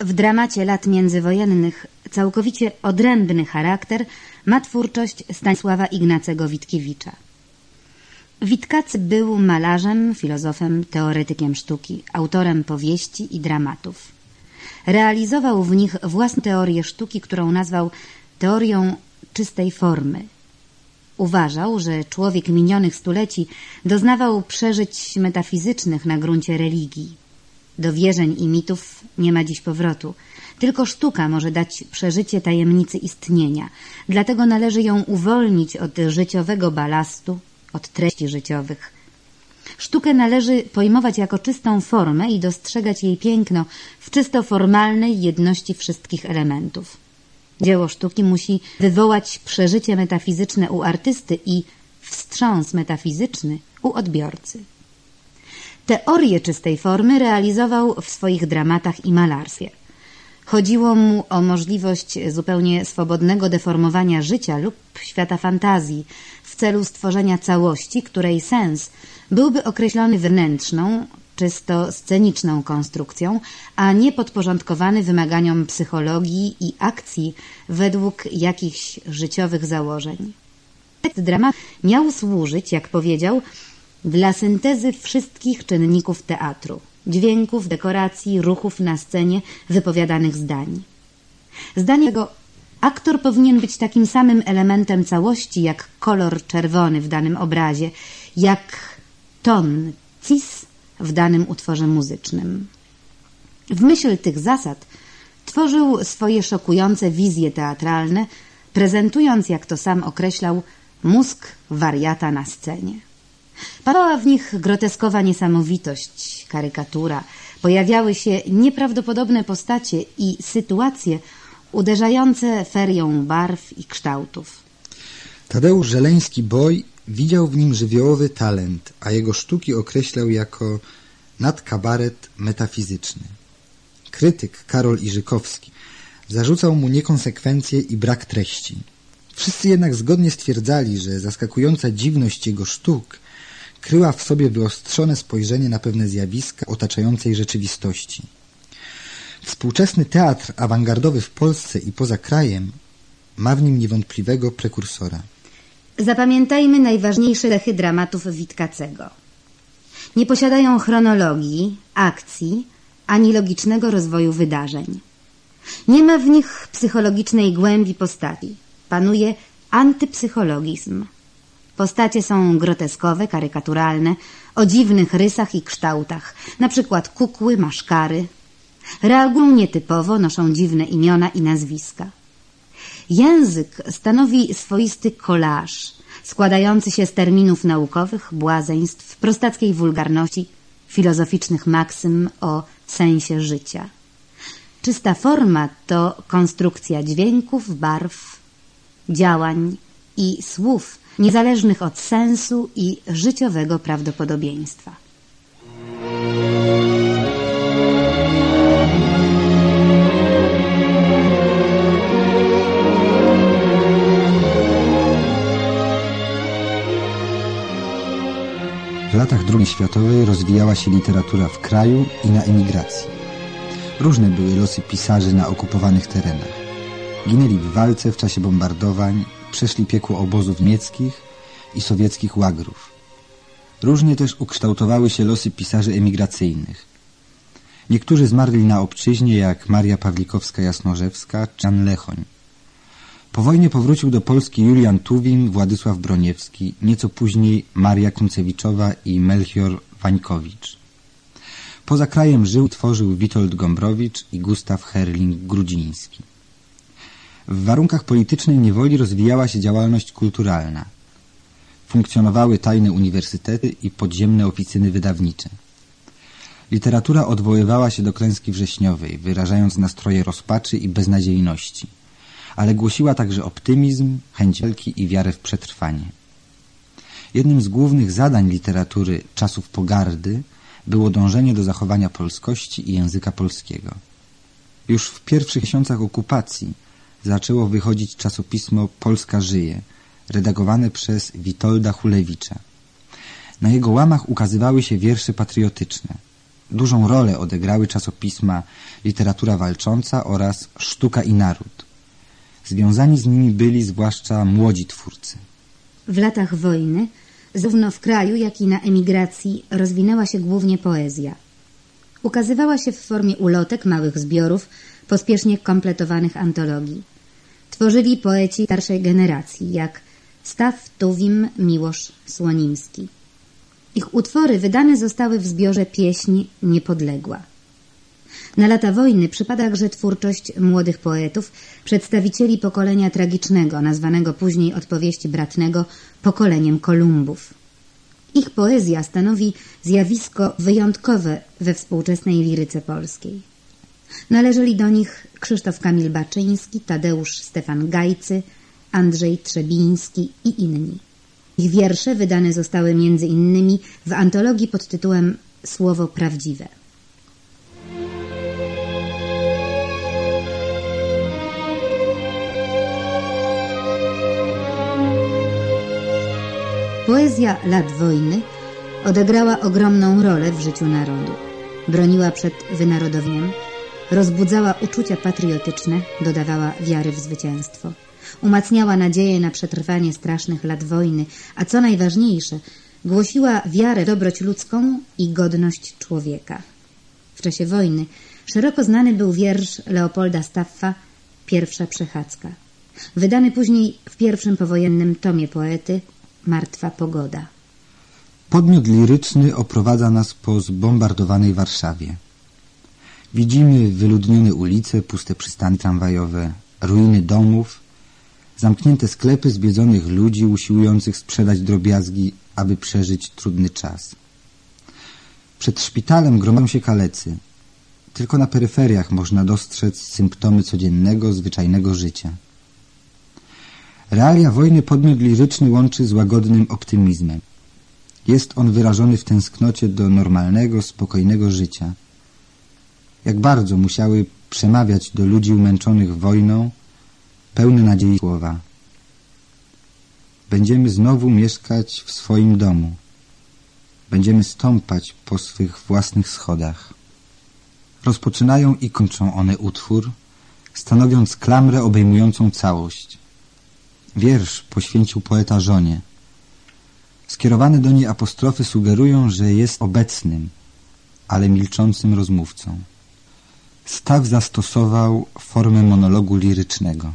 W dramacie lat międzywojennych całkowicie odrębny charakter ma twórczość Stanisława Ignacego Witkiewicza. Witkacy był malarzem, filozofem, teoretykiem sztuki, autorem powieści i dramatów. Realizował w nich własną teorię sztuki, którą nazwał teorią czystej formy. Uważał, że człowiek minionych stuleci doznawał przeżyć metafizycznych na gruncie religii. Do wierzeń i mitów nie ma dziś powrotu. Tylko sztuka może dać przeżycie tajemnicy istnienia. Dlatego należy ją uwolnić od życiowego balastu, od treści życiowych. Sztukę należy pojmować jako czystą formę i dostrzegać jej piękno w czysto formalnej jedności wszystkich elementów. Dzieło sztuki musi wywołać przeżycie metafizyczne u artysty i wstrząs metafizyczny u odbiorcy. Teorię czystej formy realizował w swoich dramatach i malarstwie. Chodziło mu o możliwość zupełnie swobodnego deformowania życia lub świata fantazji w celu stworzenia całości, której sens byłby określony wnętrzną, czysto sceniczną konstrukcją, a nie podporządkowany wymaganiom psychologii i akcji według jakichś życiowych założeń. Tekst dramat miał służyć, jak powiedział, dla syntezy wszystkich czynników teatru, dźwięków, dekoracji, ruchów na scenie, wypowiadanych zdań. Zdanie tego aktor powinien być takim samym elementem całości, jak kolor czerwony w danym obrazie, jak ton, cis w danym utworze muzycznym. W myśl tych zasad tworzył swoje szokujące wizje teatralne, prezentując, jak to sam określał, mózg wariata na scenie. Panowała w nich groteskowa niesamowitość, karykatura. Pojawiały się nieprawdopodobne postacie i sytuacje uderzające ferią barw i kształtów. Tadeusz Żeleński-Boj widział w nim żywiołowy talent, a jego sztuki określał jako nadkabaret metafizyczny. Krytyk Karol Iżykowski zarzucał mu niekonsekwencje i brak treści. Wszyscy jednak zgodnie stwierdzali, że zaskakująca dziwność jego sztuk kryła w sobie wyostrzone spojrzenie na pewne zjawiska otaczającej rzeczywistości. Współczesny teatr awangardowy w Polsce i poza krajem ma w nim niewątpliwego prekursora. Zapamiętajmy najważniejsze cechy dramatów Witkacego. Nie posiadają chronologii, akcji, ani logicznego rozwoju wydarzeń. Nie ma w nich psychologicznej głębi postaci. Panuje antypsychologizm. Postacie są groteskowe, karykaturalne, o dziwnych rysach i kształtach, na przykład kukły, maszkary. Reagują nietypowo, noszą dziwne imiona i nazwiska. Język stanowi swoisty kolaż, składający się z terminów naukowych, błazeństw, prostackiej wulgarności, filozoficznych maksym o sensie życia. Czysta forma to konstrukcja dźwięków, barw, działań i słów, niezależnych od sensu i życiowego prawdopodobieństwa. W latach II światowej rozwijała się literatura w kraju i na emigracji. Różne były losy pisarzy na okupowanych terenach. Ginęli w walce w czasie bombardowań, przeszli piekło obozów niemieckich i sowieckich łagrów. Różnie też ukształtowały się losy pisarzy emigracyjnych. Niektórzy zmarli na obczyźnie, jak Maria Pawlikowska-Jasnorzewska Jan Lechoń. Po wojnie powrócił do Polski Julian Tuwim, Władysław Broniewski, nieco później Maria Kuncewiczowa i Melchior Wańkowicz. Poza krajem żył, tworzył Witold Gombrowicz i Gustaw Herling-Grudziński. W warunkach politycznej niewoli rozwijała się działalność kulturalna. Funkcjonowały tajne uniwersytety i podziemne oficyny wydawnicze. Literatura odwoływała się do klęski wrześniowej, wyrażając nastroje rozpaczy i beznadziejności, ale głosiła także optymizm, chęć walki i wiarę w przetrwanie. Jednym z głównych zadań literatury czasów pogardy było dążenie do zachowania polskości i języka polskiego. Już w pierwszych miesiącach okupacji zaczęło wychodzić czasopismo Polska żyje, redagowane przez Witolda Hulewicza. Na jego łamach ukazywały się wiersze patriotyczne. Dużą rolę odegrały czasopisma Literatura Walcząca oraz Sztuka i Naród. Związani z nimi byli zwłaszcza młodzi twórcy. W latach wojny, zarówno w kraju, jak i na emigracji, rozwinęła się głównie poezja. Ukazywała się w formie ulotek, małych zbiorów, pospiesznie kompletowanych antologii. Tworzyli poeci starszej generacji, jak Staw Tuwim Miłosz Słonimski. Ich utwory wydane zostały w zbiorze Pieśń Niepodległa. Na lata wojny przypada także twórczość młodych poetów, przedstawicieli pokolenia tragicznego, nazwanego później od powieści Bratnego pokoleniem Kolumbów. Ich poezja stanowi zjawisko wyjątkowe we współczesnej liryce polskiej. Należeli do nich Krzysztof Kamil Baczyński, Tadeusz Stefan Gajcy, Andrzej Trzebiński i inni. Ich wiersze wydane zostały między innymi w antologii pod tytułem Słowo Prawdziwe. Poezja lat wojny odegrała ogromną rolę w życiu narodu. Broniła przed wynarodowieniem, rozbudzała uczucia patriotyczne, dodawała wiary w zwycięstwo. Umacniała nadzieję na przetrwanie strasznych lat wojny, a co najważniejsze, głosiła wiarę w dobroć ludzką i godność człowieka. W czasie wojny szeroko znany był wiersz Leopolda Staffa Pierwsza przechadzka. Wydany później w pierwszym powojennym tomie poety Martwa pogoda. Podmiot liryczny oprowadza nas po zbombardowanej Warszawie. Widzimy wyludnione ulice, puste przystani tramwajowe, ruiny domów, zamknięte sklepy zbiedzonych ludzi usiłujących sprzedać drobiazgi, aby przeżyć trudny czas. Przed szpitalem gromadzą się kalecy. Tylko na peryferiach można dostrzec symptomy codziennego, zwyczajnego życia. Realia wojny podmiot liryczny łączy z łagodnym optymizmem. Jest on wyrażony w tęsknocie do normalnego, spokojnego życia. Jak bardzo musiały przemawiać do ludzi umęczonych wojną pełne nadziei słowa. Będziemy znowu mieszkać w swoim domu. Będziemy stąpać po swych własnych schodach. Rozpoczynają i kończą one utwór, stanowiąc klamrę obejmującą całość. Wiersz poświęcił poeta żonie. Skierowane do niej apostrofy sugerują, że jest obecnym, ale milczącym rozmówcą. Staw zastosował formę monologu lirycznego.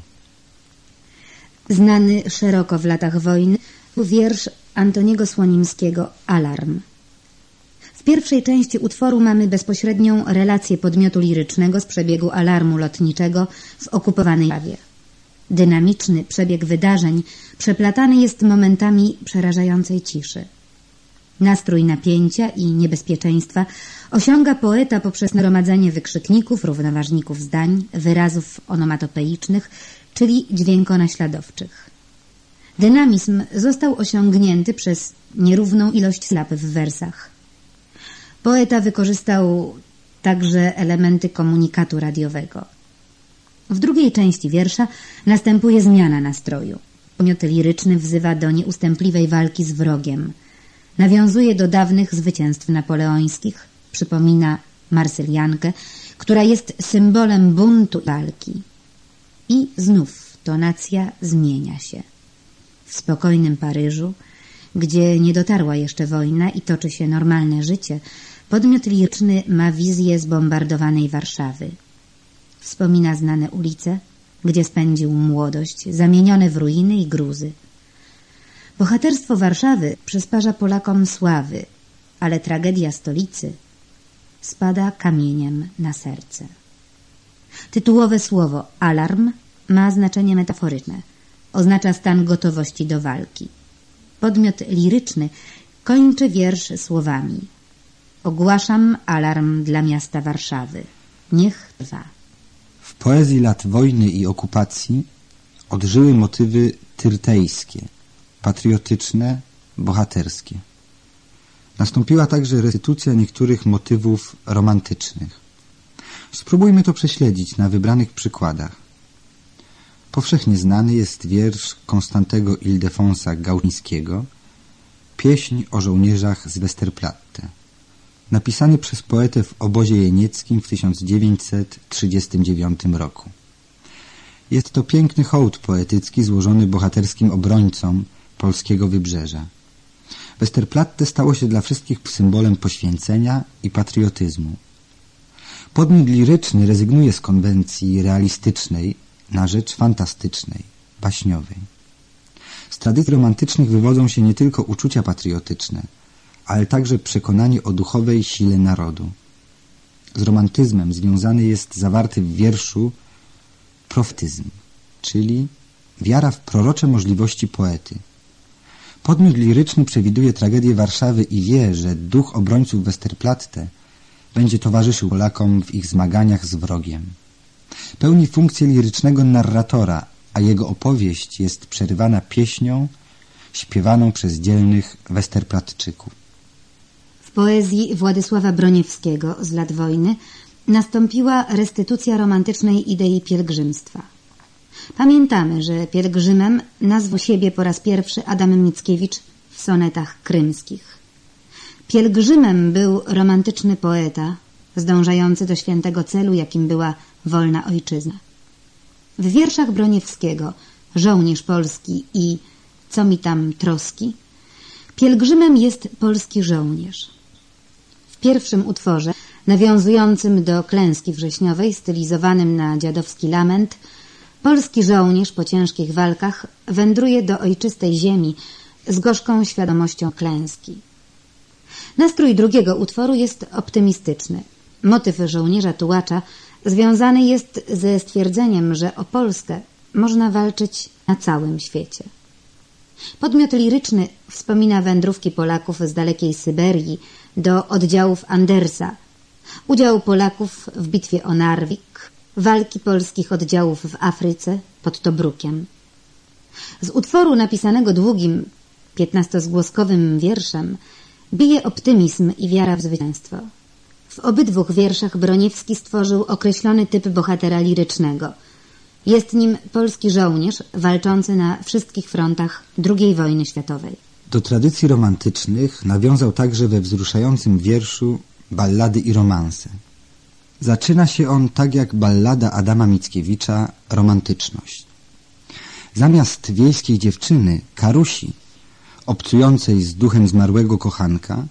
Znany szeroko w latach wojny był wiersz Antoniego Słonimskiego Alarm. W pierwszej części utworu mamy bezpośrednią relację podmiotu lirycznego z przebiegu alarmu lotniczego w okupowanej Wawie. Dynamiczny przebieg wydarzeń przeplatany jest momentami przerażającej ciszy. Nastrój napięcia i niebezpieczeństwa osiąga poeta poprzez nagromadzenie wykrzykników, równoważników zdań, wyrazów onomatopeicznych, czyli dźwiękonaśladowczych. Dynamizm został osiągnięty przez nierówną ilość slap w wersach. Poeta wykorzystał także elementy komunikatu radiowego. W drugiej części wiersza następuje zmiana nastroju. Pomiot liryczny wzywa do nieustępliwej walki z wrogiem. Nawiązuje do dawnych zwycięstw napoleońskich, przypomina Marsyliankę, która jest symbolem buntu walki. I znów tonacja zmienia się. W spokojnym Paryżu, gdzie nie dotarła jeszcze wojna i toczy się normalne życie, podmiot liryczny ma wizję zbombardowanej Warszawy. Wspomina znane ulice, gdzie spędził młodość, zamienione w ruiny i gruzy. Bohaterstwo Warszawy przysparza Polakom sławy, ale tragedia stolicy spada kamieniem na serce. Tytułowe słowo alarm ma znaczenie metaforyczne. Oznacza stan gotowości do walki. Podmiot liryczny kończy wiersz słowami Ogłaszam alarm dla miasta Warszawy. Niech trwa. W poezji lat wojny i okupacji odżyły motywy tyrtejskie, patriotyczne, bohaterskie. Nastąpiła także restytucja niektórych motywów romantycznych. Spróbujmy to prześledzić na wybranych przykładach. Powszechnie znany jest wiersz Konstantego Ildefonsa Gaulińskiego Pieśń o żołnierzach z Westerplatte. napisany przez poetę w obozie jenieckim w 1939 roku. Jest to piękny hołd poetycki złożony bohaterskim obrońcom polskiego wybrzeża. Westerplatte stało się dla wszystkich symbolem poświęcenia i patriotyzmu. Podmiot liryczny rezygnuje z konwencji realistycznej na rzecz fantastycznej, baśniowej. Z tradycji romantycznych wywodzą się nie tylko uczucia patriotyczne, ale także przekonanie o duchowej sile narodu. Z romantyzmem związany jest zawarty w wierszu profetyzm, czyli wiara w prorocze możliwości poety. Podmiot liryczny przewiduje tragedię Warszawy i wie, że duch obrońców Westerplatte będzie towarzyszył Polakom w ich zmaganiach z wrogiem. Pełni funkcję lirycznego narratora, a jego opowieść jest przerywana pieśnią śpiewaną przez dzielnych Westerplatczyków. W poezji Władysława Broniewskiego z lat wojny nastąpiła restytucja romantycznej idei pielgrzymstwa. Pamiętamy, że pielgrzymem nazwał siebie po raz pierwszy Adam Mickiewicz w sonetach krymskich. Pielgrzymem był romantyczny poeta, zdążający do świętego celu, jakim była wolna ojczyzna. W wierszach Broniewskiego Żołnierz Polski i Co mi tam troski pielgrzymem jest polski żołnierz. W pierwszym utworze, nawiązującym do klęski wrześniowej, stylizowanym na dziadowski lament, polski żołnierz po ciężkich walkach wędruje do ojczystej ziemi z gorzką świadomością klęski. Nastrój drugiego utworu jest optymistyczny. Motyw żołnierza tułacza związany jest ze stwierdzeniem, że o Polskę można walczyć na całym świecie. Podmiot liryczny wspomina wędrówki Polaków z dalekiej Syberii do oddziałów Andersa, udział Polaków w bitwie o Narwik, walki polskich oddziałów w Afryce pod Tobrukiem. Z utworu napisanego długim, piętnastozgłoskowym wierszem bije optymizm i wiara w zwycięstwo. W obydwu wierszach Broniewski stworzył określony typ bohatera lirycznego. Jest nim polski żołnierz walczący na wszystkich frontach II wojny światowej. Do tradycji romantycznych nawiązał także we wzruszającym wierszu Ballady i romanse. Zaczyna się on tak jak ballada Adama Mickiewicza Romantyczność. Zamiast wiejskiej dziewczyny, Karusi, obcującej z duchem zmarłego kochanka,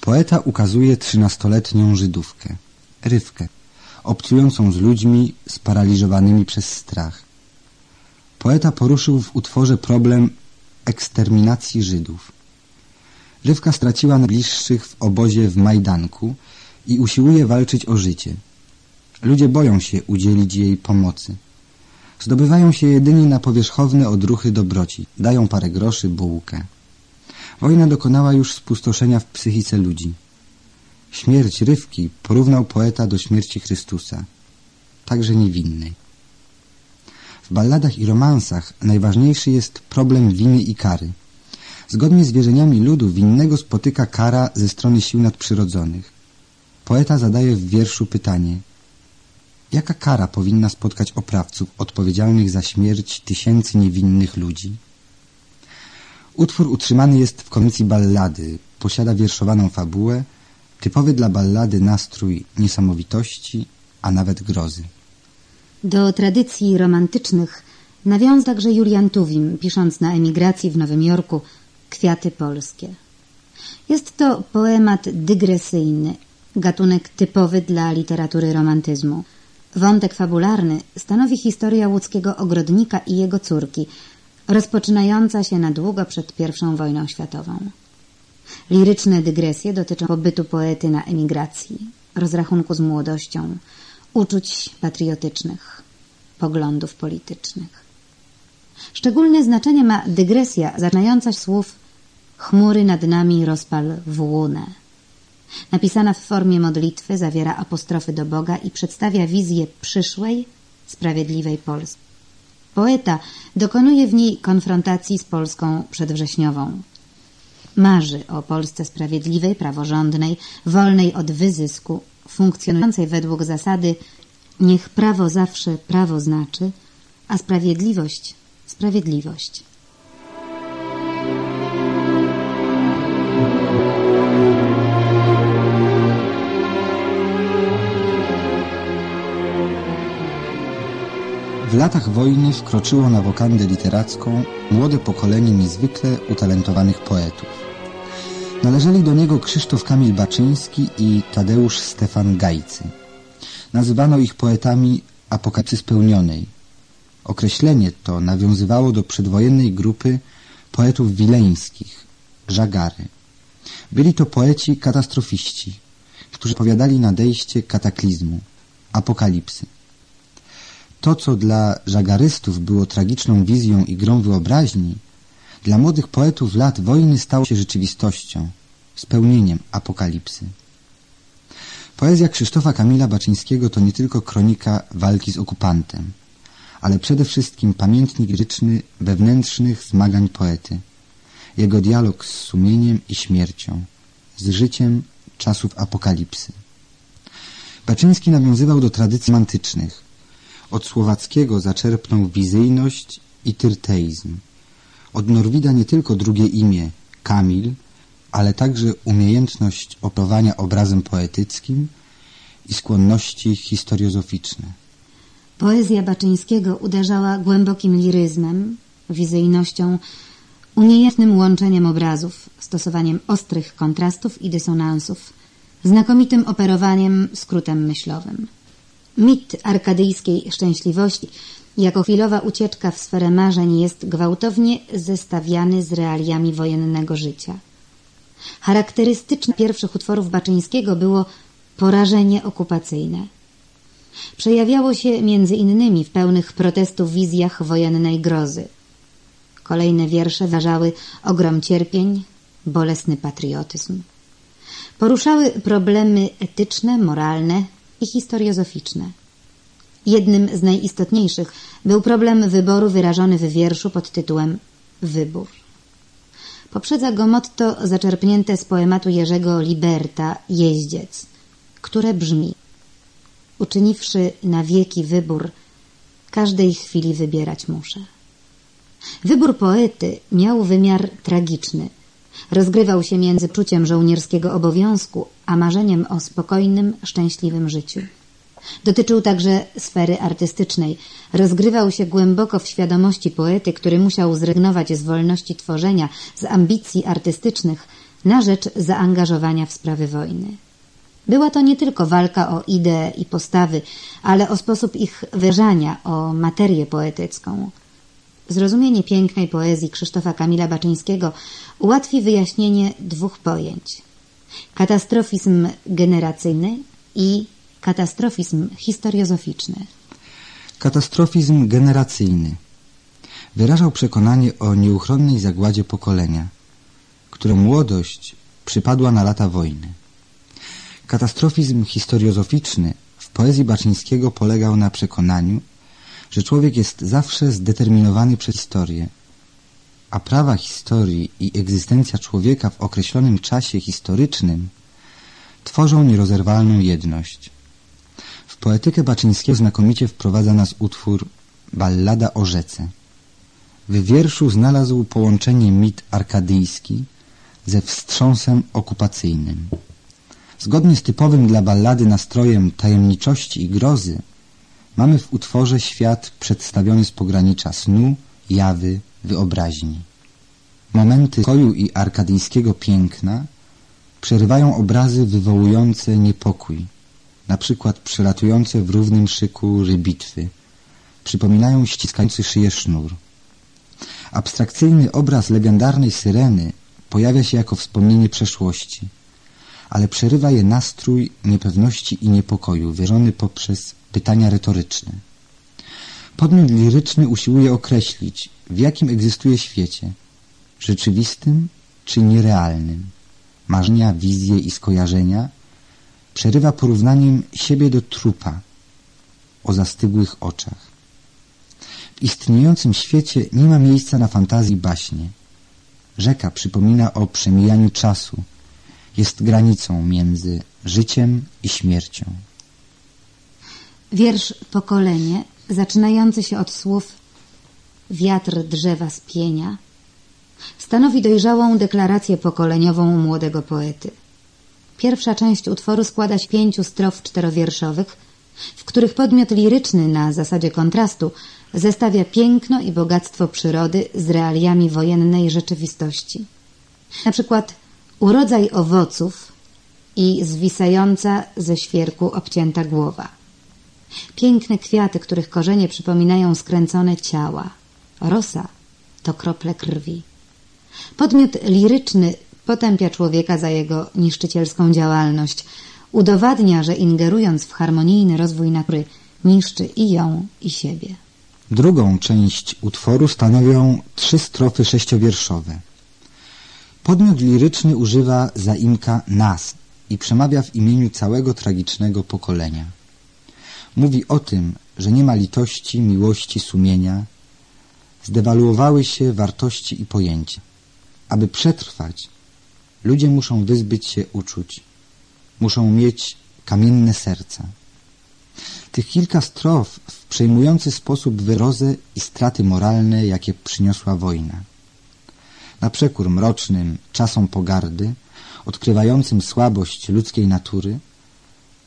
poeta ukazuje trzynastoletnią Żydówkę, Rywkę, obcującą z ludźmi sparaliżowanymi przez strach. Poeta poruszył w utworze problem eksterminacji Żydów. Rywka straciła najbliższych w obozie w Majdanku i usiłuje walczyć o życie. Ludzie boją się udzielić jej pomocy. Zdobywają się jedynie na powierzchowne odruchy dobroci. Dają parę groszy, bułkę. Wojna dokonała już spustoszenia w psychice ludzi. Śmierć Rywki porównał poeta do śmierci Chrystusa, także niewinnej. W balladach i romansach najważniejszy jest problem winy i kary. Zgodnie z wierzeniami ludu winnego spotyka kara ze strony sił nadprzyrodzonych. Poeta zadaje w wierszu pytanie Jaka kara powinna spotkać oprawców odpowiedzialnych za śmierć tysięcy niewinnych ludzi? Utwór utrzymany jest w konwencji ballady, posiada wierszowaną fabułę, typowy dla ballady nastrój niesamowitości, a nawet grozy. Do tradycji romantycznych nawiązał także Julian Tuwim, pisząc na emigracji w Nowym Jorku Kwiaty Polskie. Jest to poemat dygresyjny, gatunek typowy dla literatury romantyzmu. Wątek fabularny stanowi historia łódzkiego ogrodnika i jego córki, rozpoczynająca się na długo przed I wojną światową. Liryczne dygresje dotyczą pobytu poety na emigracji, rozrachunku z młodością, uczuć patriotycznych, poglądów politycznych. Szczególne znaczenie ma dygresja zaczynająca słów chmury nad nami rozpal w łunę. Napisana w formie modlitwy zawiera apostrofy do Boga i przedstawia wizję przyszłej, sprawiedliwej Polski. Poeta dokonuje w niej konfrontacji z Polską przedwrześniową. Marzy o Polsce sprawiedliwej, praworządnej, wolnej od wyzysku, funkcjonującej według zasady niech prawo zawsze prawo znaczy, a sprawiedliwość sprawiedliwość. Latach wojny wkroczyło na wokandę literacką młode pokolenie niezwykle utalentowanych poetów. Należeli do niego Krzysztof Kamil Baczyński i Tadeusz Stefan Gajcy. Nazywano ich poetami apokalipsy spełnionej. Określenie to nawiązywało do przedwojennej grupy poetów wileńskich, żagary. Byli to poeci katastrofiści, którzy powiadali nadejście kataklizmu, apokalipsy. To, co dla żagarystów było tragiczną wizją i grą wyobraźni, dla młodych poetów lat wojny stało się rzeczywistością, spełnieniem apokalipsy. Poezja Krzysztofa Kamila Baczyńskiego to nie tylko kronika walki z okupantem, ale przede wszystkim pamiętnik ryczny wewnętrznych zmagań poety, jego dialog z sumieniem i śmiercią, z życiem czasów apokalipsy. Baczyński nawiązywał do tradycji romantycznych. Od słowackiego zaczerpnął wizyjność i tyrteizm. Od Norwida nie tylko drugie imię, Kamil, ale także umiejętność operowania obrazem poetyckim i skłonności historiozoficzne. Poezja Baczyńskiego uderzała głębokim liryzmem, wizyjnością, uniejętnym łączeniem obrazów, stosowaniem ostrych kontrastów i dysonansów, znakomitym operowaniem skrótem myślowym. Mit arkadyjskiej szczęśliwości jako chwilowa ucieczka w sferę marzeń jest gwałtownie zestawiany z realiami wojennego życia. Charakterystyczne pierwszych utworów Baczyńskiego było porażenie okupacyjne. Przejawiało się między innymi w pełnych protestów wizjach wojennej grozy. Kolejne wiersze wyrażały ogrom cierpień, bolesny patriotyzm. Poruszały problemy etyczne, moralne i historiozoficzne. Jednym z najistotniejszych był problem wyboru wyrażony w wierszu pod tytułem Wybór. Poprzedza go motto zaczerpnięte z poematu Jerzego Liberta Jeździec, które brzmi Uczyniwszy na wieki wybór, każdej chwili wybierać muszę. Wybór poety miał wymiar tragiczny. Rozgrywał się między czuciem żołnierskiego obowiązku, a marzeniem o spokojnym, szczęśliwym życiu. Dotyczył także sfery artystycznej. Rozgrywał się głęboko w świadomości poety, który musiał zrezygnować z wolności tworzenia, z ambicji artystycznych na rzecz zaangażowania w sprawy wojny. Była to nie tylko walka o idee i postawy, ale o sposób ich wyrażania, o materię poetycką. Zrozumienie pięknej poezji Krzysztofa Kamila Baczyńskiego ułatwi wyjaśnienie dwóch pojęć. Katastrofizm generacyjny i katastrofizm historiozoficzny. Katastrofizm generacyjny wyrażał przekonanie o nieuchronnej zagładzie pokolenia, które młodość przypadła na lata wojny. Katastrofizm historiozoficzny w poezji Baczyńskiego polegał na przekonaniu, że człowiek jest zawsze zdeterminowany przez historię, a prawa historii i egzystencja człowieka w określonym czasie historycznym tworzą nierozerwalną jedność. W poetykę Baczyńskiego znakomicie wprowadza nas utwór Ballada o rzece. W wierszu znalazł połączenie mit arkadyjski ze wstrząsem okupacyjnym. Zgodnie z typowym dla ballady nastrojem tajemniczości i grozy mamy w utworze świat przedstawiony z pogranicza snu, jawy, wyobraźni. Momenty koju i arkadyjskiego piękna przerywają obrazy wywołujące niepokój, na przykład przelatujące w równym szyku rybitwy, przypominają ściskający szyję sznur. Abstrakcyjny obraz legendarnej syreny pojawia się jako wspomnienie przeszłości – ale przerywa je nastrój niepewności i niepokoju, wyrażony poprzez pytania retoryczne. Podmiot liryczny usiłuje określić, w jakim egzystuje świecie, rzeczywistym czy nierealnym. Marzenia, wizje i skojarzenia przerywa porównaniem siebie do trupa o zastygłych oczach. W istniejącym świecie nie ma miejsca na fantazji baśnie. Rzeka przypomina o przemijaniu czasu, jest granicą między życiem i śmiercią. Wiersz Pokolenie, zaczynający się od słów Wiatr drzewa spienia, stanowi dojrzałą deklarację pokoleniową młodego poety. Pierwsza część utworu składa się pięciu strof czterowierszowych, w których podmiot liryczny na zasadzie kontrastu zestawia piękno i bogactwo przyrody z realiami wojennej rzeczywistości. Na przykład urodzaj owoców i zwisająca ze świerku obcięta głowa. Piękne kwiaty, których korzenie przypominają skręcone ciała. Rosa to krople krwi. Podmiot liryczny potępia człowieka za jego niszczycielską działalność. Udowadnia, że ingerując w harmonijny rozwój natury, niszczy i ją, i siebie. Drugą część utworu stanowią trzy strofy sześciowierszowe. Podmiot liryczny używa zaimka nas i przemawia w imieniu całego tragicznego pokolenia. Mówi o tym, że nie ma litości, miłości, sumienia. Zdewaluowały się wartości i pojęcia. Aby przetrwać, ludzie muszą wyzbyć się uczuć. Muszą mieć kamienne serca. Tych kilka strof w przejmujący sposób wyrozę i straty moralne, jakie przyniosła wojna. Na przekór mrocznym czasom pogardy, odkrywającym słabość ludzkiej natury,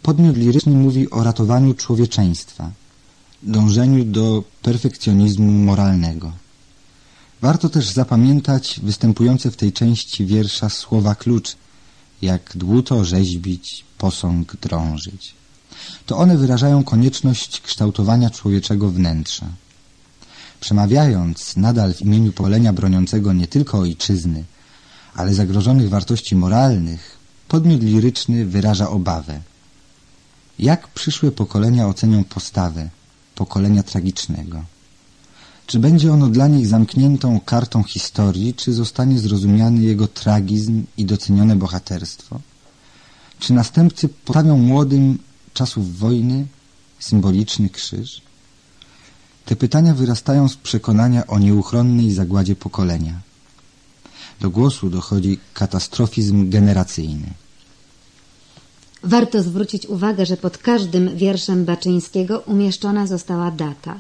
podmiot liryczny mówi o ratowaniu człowieczeństwa, dążeniu do perfekcjonizmu moralnego. Warto też zapamiętać występujące w tej części wiersza słowa klucz, jak dłuto rzeźbić, posąg drążyć. To one wyrażają konieczność kształtowania człowieczego wnętrza. Przemawiając nadal w imieniu pokolenia broniącego nie tylko ojczyzny, ale zagrożonych wartości moralnych, podmiot liryczny wyraża obawę. Jak przyszłe pokolenia ocenią postawę pokolenia tragicznego? Czy będzie ono dla nich zamkniętą kartą historii, czy zostanie zrozumiany jego tragizm i docenione bohaterstwo? Czy następcy postawią młodym czasów wojny symboliczny krzyż? Te pytania wyrastają z przekonania o nieuchronnej zagładzie pokolenia. Do głosu dochodzi katastrofizm generacyjny. Warto zwrócić uwagę, że pod każdym wierszem Baczyńskiego umieszczona została data.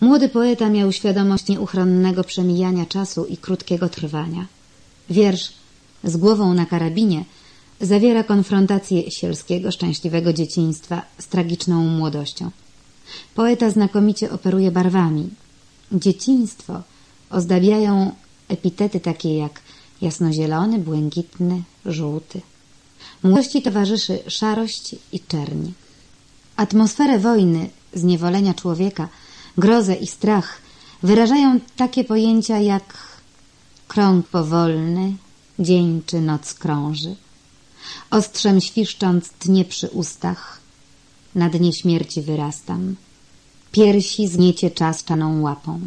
Młody poeta miał świadomość nieuchronnego przemijania czasu i krótkiego trwania. Wiersz z głową na karabinie zawiera konfrontację sielskiego, szczęśliwego dzieciństwa z tragiczną młodością. Poeta znakomicie operuje barwami. Dzieciństwo ozdabiają epitety takie jak jasnozielony, błękitny, żółty. Młodości towarzyszy szarość i czerń. Atmosferę wojny, zniewolenia człowieka, grozę i strach wyrażają takie pojęcia jak krąg powolny, dzień czy noc krąży. Ostrzem świszcząc tnie przy ustach, na dnie śmierci wyrastam. Piersi zniecie czas czaną łapą.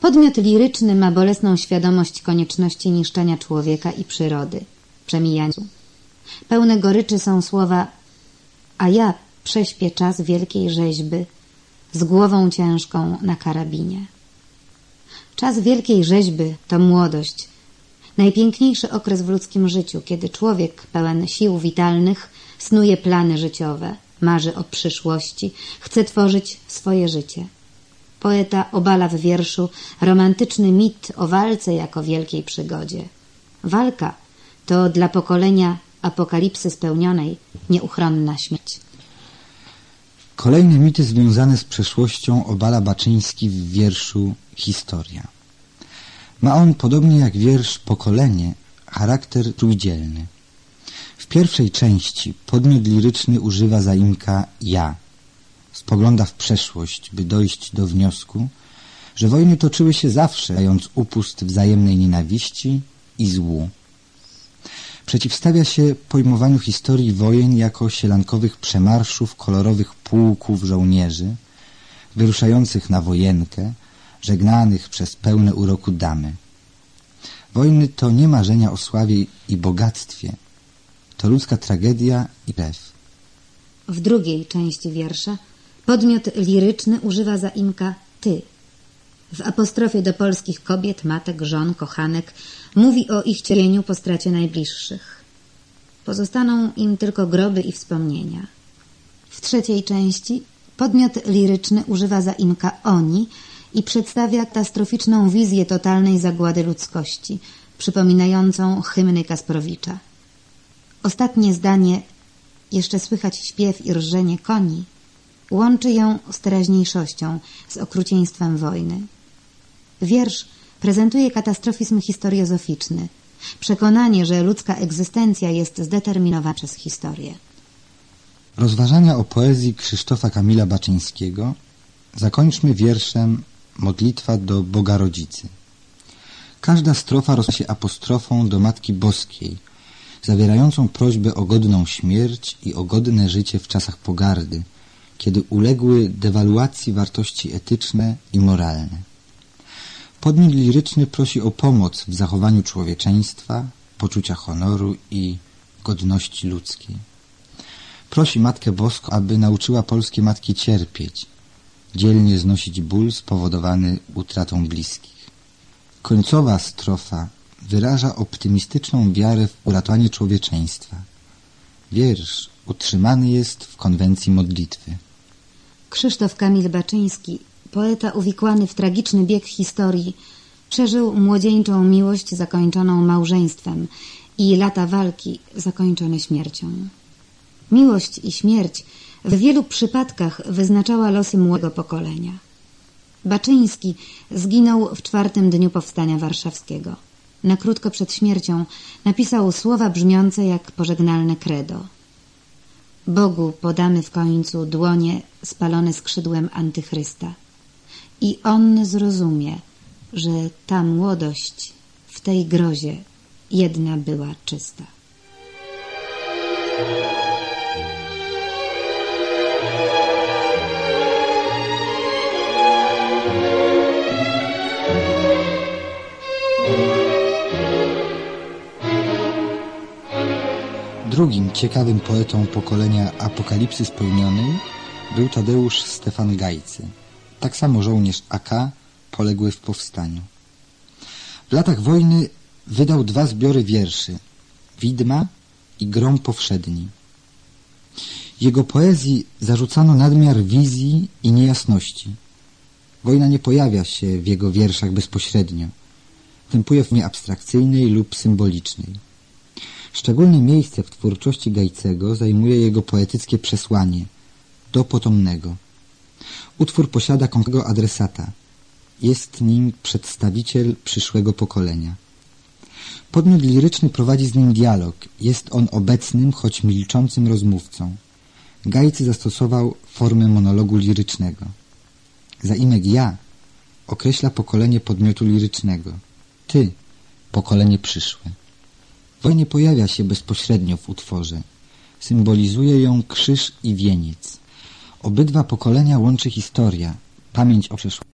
Podmiot liryczny ma bolesną świadomość konieczności niszczenia człowieka i przyrody, przemijaniu. Pełne goryczy są słowa a ja prześpię czas wielkiej rzeźby z głową ciężką na karabinie. Czas wielkiej rzeźby to młodość, najpiękniejszy okres w ludzkim życiu, kiedy człowiek pełen sił witalnych snuje plany życiowe, marzy o przyszłości, chce tworzyć swoje życie. Poeta obala w wierszu romantyczny mit o walce jako wielkiej przygodzie. Walka to dla pokolenia apokalipsy spełnionej nieuchronna śmierć. Kolejne mity związane z przeszłością obala Baczyński w wierszu Historia. Ma on, podobnie jak wiersz Pokolenie, charakter trójdzielny. W pierwszej części podmiot liryczny używa zaimka ja. Spogląda w przeszłość, by dojść do wniosku, że wojny toczyły się zawsze, dając upust wzajemnej nienawiści i złu. Przeciwstawia się pojmowaniu historii wojen jako sielankowych przemarszów kolorowych pułków żołnierzy, wyruszających na wojenkę, żegnanych przez pełne uroku damy. Wojny to nie marzenia o sławie i bogactwie, to ludzka tragedia i krew. W drugiej części wiersza podmiot liryczny używa zaimka ty. W apostrofie do polskich kobiet, matek, żon, kochanek mówi o ich cierpieniu po stracie najbliższych. Pozostaną im tylko groby i wspomnienia. W trzeciej części podmiot liryczny używa zaimka oni i przedstawia katastroficzną wizję totalnej zagłady ludzkości, przypominającą hymny Kasprowicza. Ostatnie zdanie, jeszcze słychać śpiew i rżenie koni, Łączy ją z teraźniejszością, z okrucieństwem wojny. Wiersz prezentuje katastrofizm historiozoficzny, przekonanie, że ludzka egzystencja jest zdeterminowana przez historię. Rozważania o poezji Krzysztofa Kamila Baczyńskiego zakończmy wierszem Modlitwa do Boga Rodzicy. Każda strofa rozpoczyna się apostrofą do Matki Boskiej, zawierającą prośbę o godną śmierć i o godne życie w czasach pogardy, kiedy uległy dewaluacji wartości etyczne i moralne. Podmiot liryczny prosi o pomoc w zachowaniu człowieczeństwa, poczucia honoru i godności ludzkiej. Prosi Matkę Boską, aby nauczyła polskie matki cierpieć, dzielnie znosić ból spowodowany utratą bliskich. Końcowa strofa wyraża optymistyczną wiarę w uratowanie człowieczeństwa. Wiersz utrzymany jest w konwencji modlitwy. Krzysztof Kamil Baczyński, poeta uwikłany w tragiczny bieg historii, przeżył młodzieńczą miłość zakończoną małżeństwem i lata walki zakończone śmiercią. Miłość i śmierć w wielu przypadkach wyznaczała losy młodego pokolenia. Baczyński zginął w czwartym dniu powstania warszawskiego. Na krótko przed śmiercią napisał słowa brzmiące jak pożegnalne credo. Bogu podamy w końcu dłonie spalone skrzydłem antychrysta. I on zrozumie, że ta młodość w tej grozie jedna była czysta. Drugim ciekawym poetą pokolenia apokalipsy spełnionej był Tadeusz Stefan Gajcy. Tak samo żołnierz AK poległy w powstaniu. W latach wojny wydał dwa zbiory wierszy Widma i Grom Powszedni. Jego poezji zarzucano nadmiar wizji i niejasności. Wojna nie pojawia się w jego wierszach bezpośrednio. Występuje w formie abstrakcyjnej lub symbolicznej. Szczególne miejsce w twórczości Gajcego zajmuje jego poetyckie przesłanie do potomnego. Utwór posiada konkretnego adresata. Jest nim przedstawiciel przyszłego pokolenia. Podmiot liryczny prowadzi z nim dialog. Jest on obecnym, choć milczącym rozmówcą. Gajcy zastosował formę monologu lirycznego. Zaimek ja określa pokolenie podmiotu lirycznego. Ty, pokolenie przyszłe. Wojnie pojawia się bezpośrednio w utworze. Symbolizuje ją krzyż i wieniec. Obydwa pokolenia łączy historia, pamięć o przeszłości.